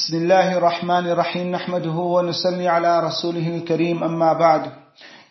بسم الله الرحمن الرحيم نحمده ونصلي على رسوله الكريم أما بعد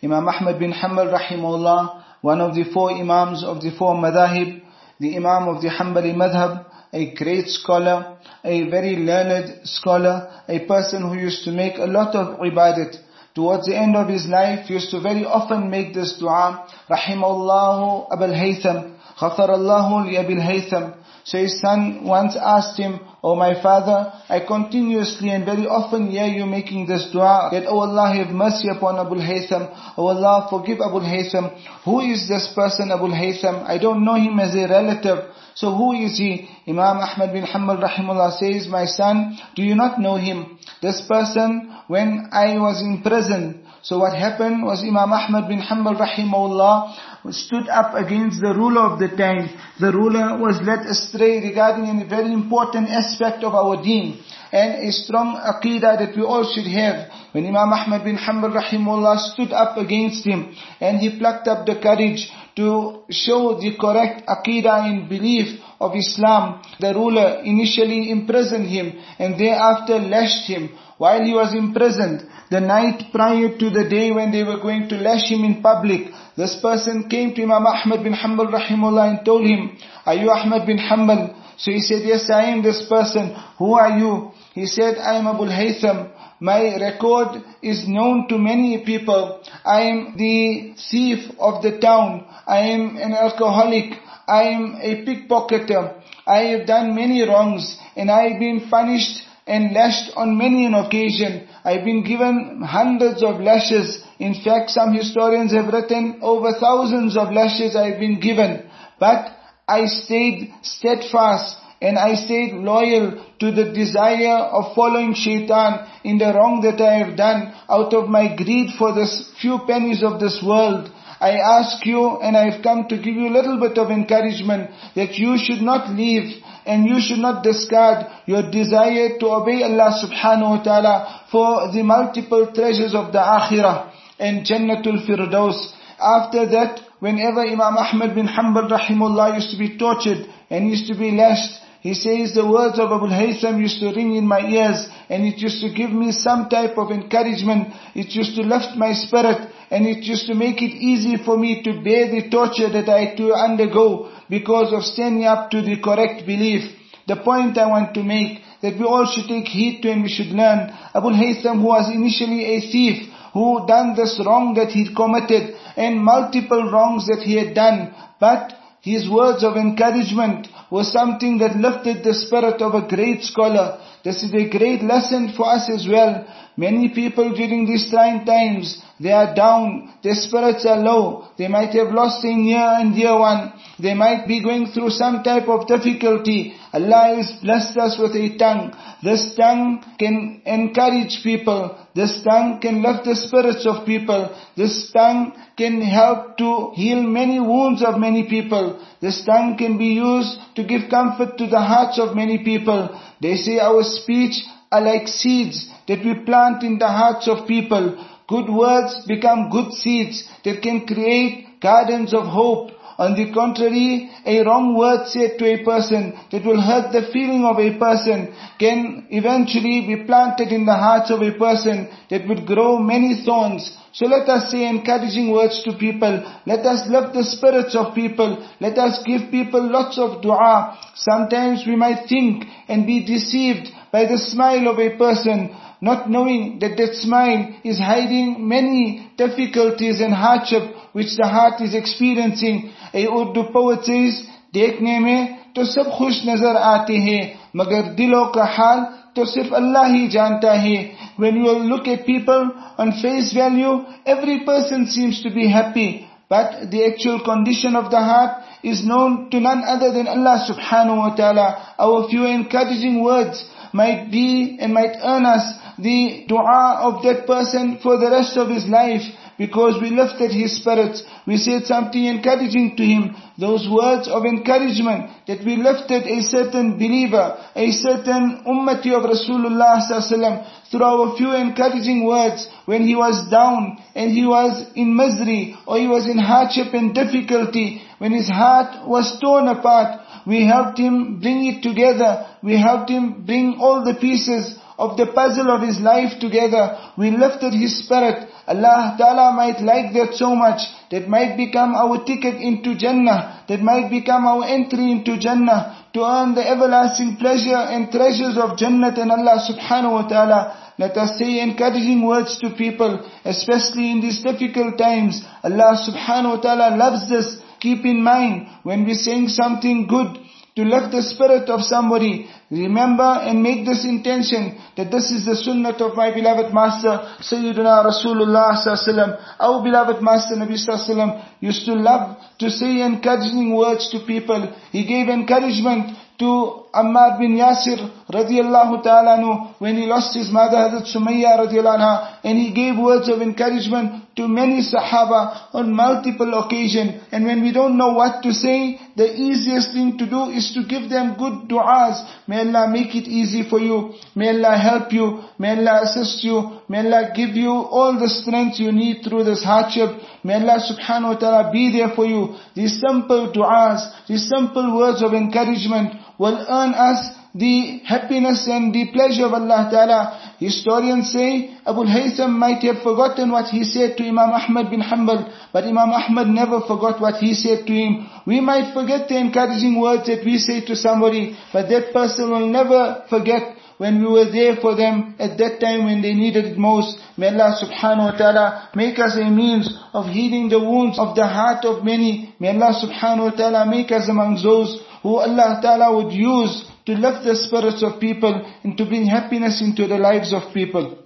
Imam Ahmad bin Hanbal rahimahullah, one of the four Imams of the four Madhahib, the Imam of the Hanbali Madhab, a great scholar, a very learned scholar, a person who used to make a lot of ibadat. Towards the end of his life, used to very often make this dua, Rahimahullahu Abul Haytham, Ghafarallahu li Abil Haytham. So his son once asked him, Oh my father, I continuously and very often hear you making this dua, that oh Allah have mercy upon Abu Haytham, oh Allah forgive Abu Haytham. Who is this person Abu Haytham? I don't know him as a relative. So who is he? Imam Ahmad bin Hanbal rahimullah says, my son, do you not know him? This person, when I was in prison, so what happened was Imam Ahmad bin Hanbal rahimahullah stood up against the ruler of the time. The ruler was led astray regarding a very important aspect of our deen and a strong aqidah that we all should have. When Imam Ahmad bin Hanbal rahimahullah stood up against him and he plucked up the courage to show the correct aqidah and belief of Islam, the ruler initially imprisoned him and thereafter lashed him while he was imprisoned, the night prior to the day when they were going to lash him in public, this person came to Imam Ahmad bin Hanbal rahimullah and told him, Are you Ahmad bin Hanbal? So he said, Yes, I am this person. Who are you? He said, I am Abu Haytham. My record is known to many people. I am the thief of the town. I am an alcoholic. I am a pickpocketer. I have done many wrongs and I have been punished and lashed on many an occasion. I've been given hundreds of lashes. In fact, some historians have written over thousands of lashes I've been given. But I stayed steadfast and I stayed loyal to the desire of following shaitan in the wrong that I have done out of my greed for this few pennies of this world. I ask you and I have come to give you a little bit of encouragement that you should not leave and you should not discard your desire to obey Allah subhanahu wa ta'ala for the multiple treasures of the akhirah and Jannatul Firdaus. After that, whenever Imam Ahmad bin Hanbal rahimullah used to be tortured and used to be lashed, he says the words of Abu Haytham used to ring in my ears and it used to give me some type of encouragement. It used to lift my spirit and it used to make it easy for me to bear the torture that I had to undergo because of standing up to the correct belief. The point I want to make that we all should take heed to and we should learn. Abu Haytham who was initially a thief, who done this wrong that he committed and multiple wrongs that he had done, but his words of encouragement was something that lifted the spirit of a great scholar. This is a great lesson for us as well. Many people during these trying times, they are down, their spirits are low, they might have lost a near and dear one, they might be going through some type of difficulty. Allah has blessed us with a tongue. This tongue can encourage people. This tongue can lift the spirits of people. This tongue can help to heal many wounds of many people. This tongue can be used to give comfort to the hearts of many people. They say our speech are like seeds that we plant in the hearts of people. Good words become good seeds that can create gardens of hope. On the contrary, a wrong word said to a person that will hurt the feeling of a person can eventually be planted in the hearts of a person that would grow many thorns. So let us say encouraging words to people. Let us love the spirits of people. Let us give people lots of dua. Sometimes we might think and be deceived by the smile of a person, not knowing that that smile is hiding many difficulties and hardship which the heart is experiencing. A Urdu poet says, देखने में तो सब खुश नजर आते हैं मगर दिलों का हाल तो सिर्फ अल्लाह ही जानता है when you look at people on face value every person seems to be happy but the actual condition of the heart is known to none other than Allah subhanahu wa ta'ala our few encouraging words might be and might earn us the dua of that person for the rest of his life because we lifted his spirits. We said something encouraging to him. Those words of encouragement that we lifted a certain believer, a certain ummati of Rasulullah sallallahu through our few encouraging words when he was down and he was in misery or he was in hardship and difficulty, when his heart was torn apart, we helped him bring it together. We helped him bring all the pieces of the puzzle of his life together. We lifted his spirit. Allah Ta'ala might like that so much. That might become our ticket into Jannah. That might become our entry into Jannah. To earn the everlasting pleasure and treasures of Jannah and Allah Subhanahu Wa Ta'ala. Let us say encouraging words to people, especially in these difficult times. Allah Subhanahu Wa Ta'ala loves this. Keep in mind, when we're saying something good, to lift the spirit of somebody. Remember and make this intention that this is the sunnah of my beloved master Sayyidina Rasulullah sallallahu Our beloved master Nabi sallallahu used to love to say encouraging words to people. He gave encouragement to Ammar bin Yasir radiallahu ta'ala when he lost his mother Hazrat Sumayya radiallahu anha and he gave words of encouragement to many Sahaba on multiple occasions and when we don't know what to say the easiest thing to do is to give them good du'as. May Allah make it easy for you. May Allah help you. May Allah assist you. May Allah give you all the strength you need through this hardship. May Allah subhanahu wa ta'ala be there for you. These simple du'as these simple words of encouragement will earn us the happiness and the pleasure of Allah Ta'ala. Historians say Abu Haytham might have forgotten what he said to Imam Ahmad bin Hanbal, but Imam Ahmad never forgot what he said to him. We might forget the encouraging words that we say to somebody, but that person will never forget when we were there for them at that time when they needed it most. May Allah subhanahu wa ta'ala make us a means of healing the wounds of the heart of many. May Allah subhanahu wa ta'ala make us among those who Allah Ta'ala would use to lift the spirits of people and to bring happiness into the lives of people.